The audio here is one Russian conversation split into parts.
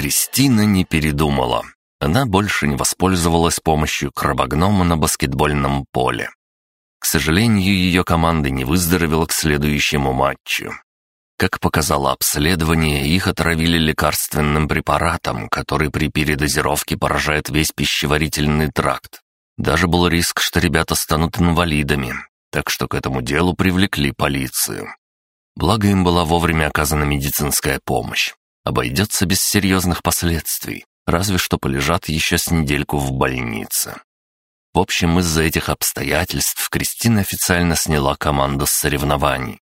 Кристина не передумала. Она больше не воспользовалась помощью крабогнома на баскетбольном поле. К сожалению, ее команда не выздоровела к следующему матчу. Как показало обследование, их отравили лекарственным препаратом, который при передозировке поражает весь пищеварительный тракт. Даже был риск, что ребята станут инвалидами, так что к этому делу привлекли полицию. Благо им была вовремя оказана медицинская помощь. Обойдется без серьезных последствий, разве что полежат еще с недельку в больнице. В общем, из-за этих обстоятельств Кристина официально сняла команду с соревнований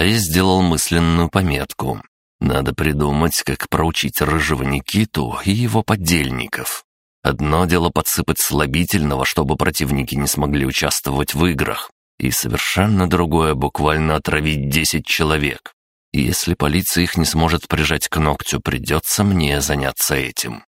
а я сделал мысленную пометку. Надо придумать, как проучить рыжего Никиту и его поддельников. Одно дело подсыпать слабительного, чтобы противники не смогли участвовать в играх, и совершенно другое буквально отравить десять человек. И если полиция их не сможет прижать к ногтю, придется мне заняться этим.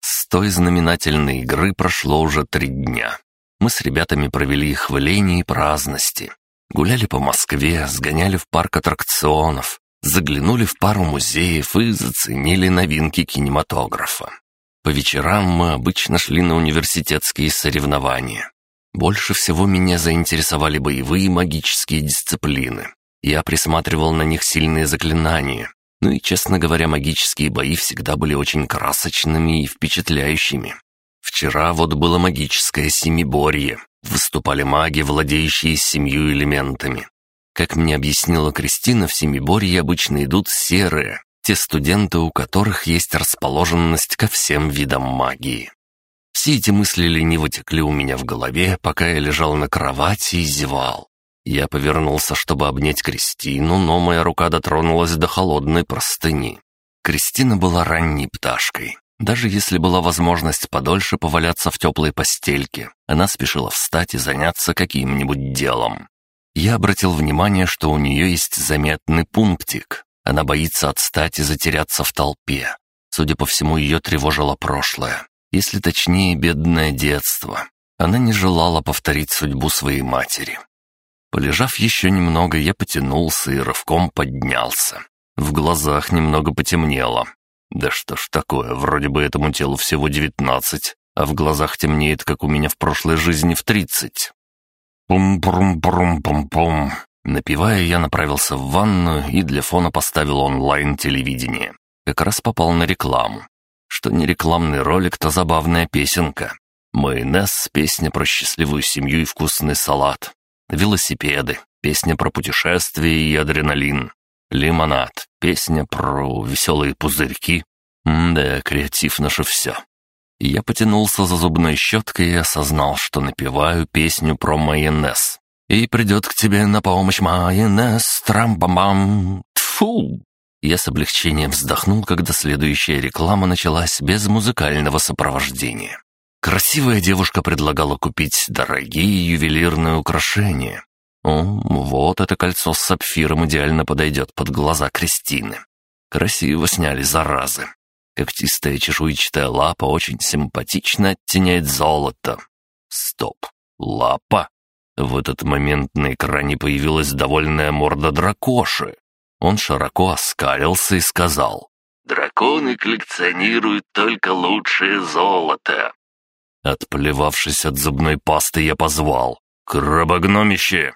С той знаменательной игры прошло уже три дня. Мы с ребятами провели их в лени и праздности. Гуляли по Москве, сгоняли в парк аттракционов, заглянули в пару музеев и заценили новинки кинематографа. По вечерам мы обычно шли на университетские соревнования. Больше всего меня заинтересовали боевые магические дисциплины. Я присматривал на них сильные заклинания. Ну и, честно говоря, магические бои всегда были очень красочными и впечатляющими. Вчера вот было магическое семиборье, Выступали маги, владеющие семью элементами. Как мне объяснила Кристина, в Семиборье обычно идут серые, те студенты, у которых есть расположенность ко всем видам магии. Все эти мысли лениво текли у меня в голове, пока я лежал на кровати и зевал. Я повернулся, чтобы обнять Кристину, но моя рука дотронулась до холодной простыни. Кристина была ранней пташкой. Даже если была возможность подольше поваляться в теплой постельке, она спешила встать и заняться каким-нибудь делом. Я обратил внимание, что у нее есть заметный пунктик. Она боится отстать и затеряться в толпе. Судя по всему, ее тревожило прошлое. Если точнее, бедное детство. Она не желала повторить судьбу своей матери. Полежав еще немного, я потянулся и рывком поднялся. В глазах немного потемнело. Да что ж такое, вроде бы этому телу всего девятнадцать, а в глазах темнеет, как у меня в прошлой жизни в тридцать. Пум-пум-пум-пум-пум. Напивая, я направился в ванную и для фона поставил онлайн-телевидение. Как раз попал на рекламу. Что не рекламный ролик, то забавная песенка. Майонез, песня про счастливую семью и вкусный салат. Велосипеды, песня про путешествия и адреналин. Лимонад. Песня про веселые пузырьки. М да, креатив наше все. Я потянулся за зубной щеткой и осознал, что напеваю песню про майонез. «И придет к тебе на помощь майонез, трам-бам-бам, тфу!» Я с облегчением вздохнул, когда следующая реклама началась без музыкального сопровождения. Красивая девушка предлагала купить дорогие ювелирные украшения, о, вот это кольцо с сапфиром идеально подойдет под глаза Кристины. Красиво сняли, заразы. Когтистая чешуйчатая лапа очень симпатично оттеняет золото. Стоп. Лапа. В этот момент на экране появилась довольная морда дракоши. Он широко оскалился и сказал. «Драконы коллекционируют только лучшее золото». Отплевавшись от зубной пасты, я позвал. «Крабогномище!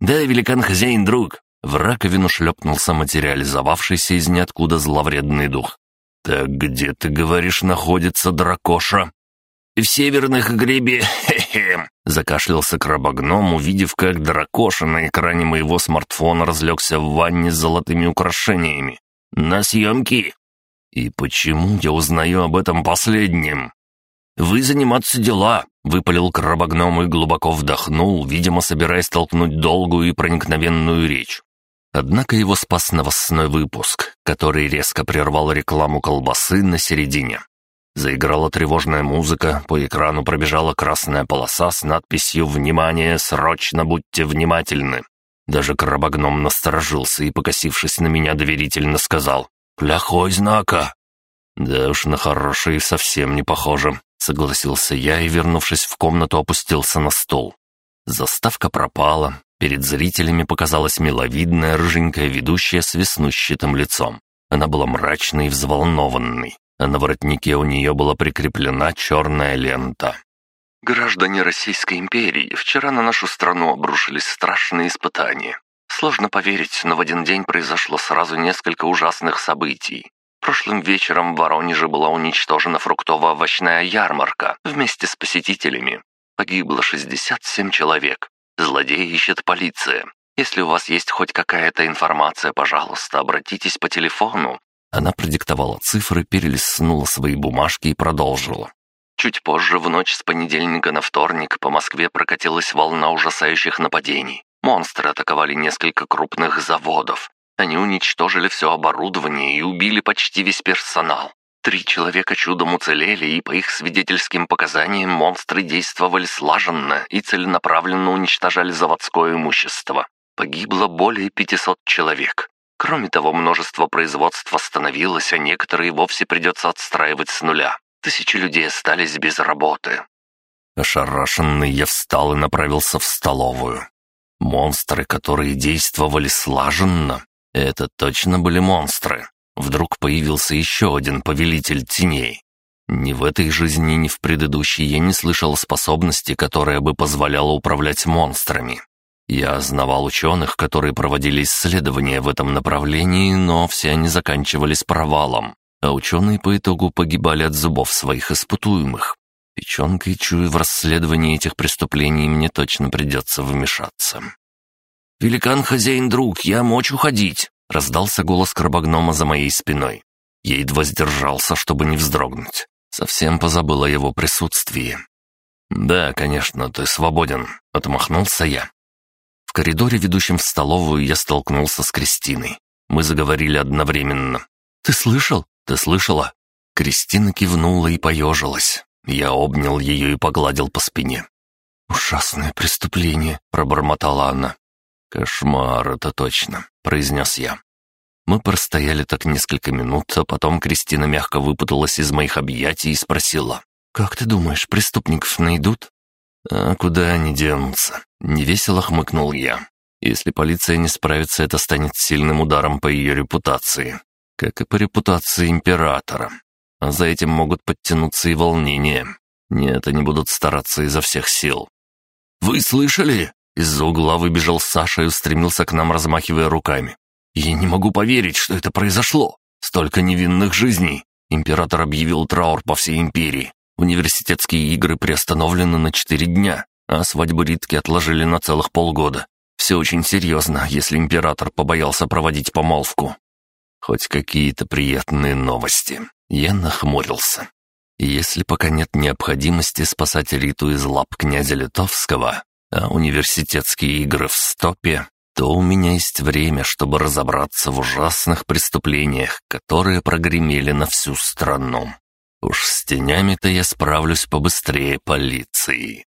«Да, великан-хозяин, друг!» В раковину шлепнулся материализовавшийся из ниоткуда зловредный дух. «Так где, ты говоришь, находится дракоша?» «В северных гребе, хе-хе!» Закашлялся крабогном, увидев, как дракоша на экране моего смартфона разлегся в ванне с золотыми украшениями. «На съемки!» «И почему я узнаю об этом последнем?» «Вы заниматься дела!» — выпалил крабогном и глубоко вдохнул, видимо, собираясь толкнуть долгую и проникновенную речь. Однако его спас новостной выпуск, который резко прервал рекламу колбасы на середине. Заиграла тревожная музыка, по экрану пробежала красная полоса с надписью «Внимание! Срочно будьте внимательны!». Даже крабогном насторожился и, покосившись на меня, доверительно сказал «Плохой знака!». Да уж на хороший совсем не похоже. Согласился я и, вернувшись в комнату, опустился на стол. Заставка пропала. Перед зрителями показалась миловидная рыженькая ведущая с веснущатым лицом. Она была мрачной и взволнованной. а на воротнике у нее была прикреплена черная лента. Граждане Российской империи, вчера на нашу страну обрушились страшные испытания. Сложно поверить, но в один день произошло сразу несколько ужасных событий. Прошлым вечером в Воронеже была уничтожена фруктово-овощная ярмарка вместе с посетителями. Погибло 67 человек. Злодеи ищет полиция. Если у вас есть хоть какая-то информация, пожалуйста, обратитесь по телефону». Она продиктовала цифры, перелистнула свои бумажки и продолжила. Чуть позже, в ночь с понедельника на вторник, по Москве прокатилась волна ужасающих нападений. Монстры атаковали несколько крупных заводов. Они уничтожили все оборудование и убили почти весь персонал. Три человека чудом уцелели, и по их свидетельским показаниям монстры действовали слаженно и целенаправленно уничтожали заводское имущество. Погибло более 500 человек. Кроме того, множество производств остановилось, а некоторые вовсе придется отстраивать с нуля. Тысячи людей остались без работы. Ошарашенный я встал и направился в столовую. Монстры, которые действовали слаженно, это точно были монстры. Вдруг появился еще один повелитель теней. Ни в этой жизни, ни в предыдущей я не слышал способности, которая бы позволяла управлять монстрами. Я знавал ученых, которые проводили исследования в этом направлении, но все они заканчивались провалом а ученые по итогу погибали от зубов своих испытуемых. Печенкой чую в расследовании этих преступлений мне точно придется вмешаться. «Великан-хозяин-друг, я мочь уходить!» — раздался голос крабогнома за моей спиной. Я едва сдержался, чтобы не вздрогнуть. Совсем позабыл о его присутствии. «Да, конечно, ты свободен», — отмахнулся я. В коридоре, ведущем в столовую, я столкнулся с Кристиной. Мы заговорили одновременно. «Ты слышал? Ты слышала?» Кристина кивнула и поежилась. Я обнял ее и погладил по спине. «Ужасное преступление», — пробормотала она. «Кошмар, это точно», — произнес я. Мы простояли так несколько минут, а потом Кристина мягко выпуталась из моих объятий и спросила. «Как ты думаешь, преступников найдут?» «А куда они денутся?» — невесело хмыкнул я. «Если полиция не справится, это станет сильным ударом по ее репутации как и по репутации императора. А за этим могут подтянуться и волнения. Нет, они будут стараться изо всех сил. «Вы слышали?» Из-за угла выбежал Саша и устремился к нам, размахивая руками. «Я не могу поверить, что это произошло. Столько невинных жизней. Император объявил траур по всей империи. Университетские игры приостановлены на четыре дня, а свадьбу Ритки отложили на целых полгода. Все очень серьезно, если император побоялся проводить помолвку. Хоть какие-то приятные новости. Я нахмурился. Если пока нет необходимости спасать Риту из лап князя Литовского, а университетские игры в стопе, то у меня есть время, чтобы разобраться в ужасных преступлениях, которые прогремели на всю страну. Уж с тенями-то я справлюсь побыстрее полиции.